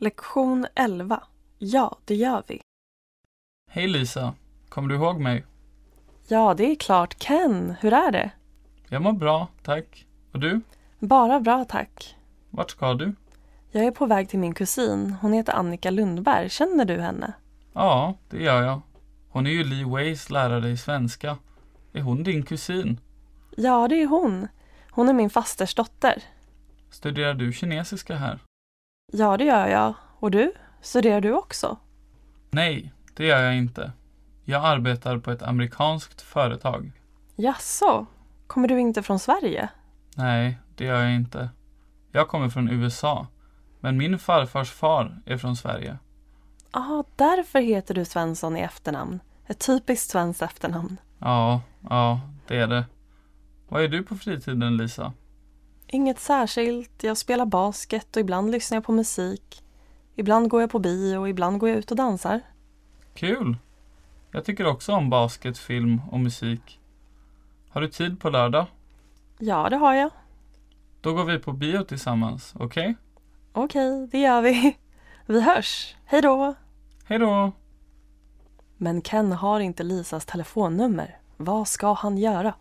Lektion 11. Ja, det gör vi. Hej Lisa, kommer du ihåg mig? Ja, det är klart. Ken, hur är det? Jag mår bra, tack. Och du? Bara bra, tack. Vart ska du? Jag är på väg till min kusin. Hon heter Annika Lundberg. Känner du henne? Ja, det gör jag. Hon är ju Lee Ways lärare i svenska. Är hon din kusin? Ja, det är hon. Hon är min fasters dotter. Studerar du kinesiska här? Ja, det gör jag. Och du? Studerar du också? Nej, det gör jag inte. Jag arbetar på ett amerikanskt företag. Jaså? Kommer du inte från Sverige? Nej, det gör jag inte. Jag kommer från USA. Men min farfars far är från Sverige. Ja, ah, därför heter du Svensson i efternamn. Ett typiskt svenskt efternamn. Ja, ja, det är det. Vad är du på fritiden, Lisa? Inget särskilt. Jag spelar basket och ibland lyssnar jag på musik. Ibland går jag på bio och ibland går jag ut och dansar. Kul! Jag tycker också om basket, film och musik. Har du tid på lördag? Ja, det har jag. Då går vi på bio tillsammans, okej? Okay? Okej, okay, det gör vi. Vi hörs. Hej då! Hej då! Men Ken har inte Lisas telefonnummer. Vad ska han göra?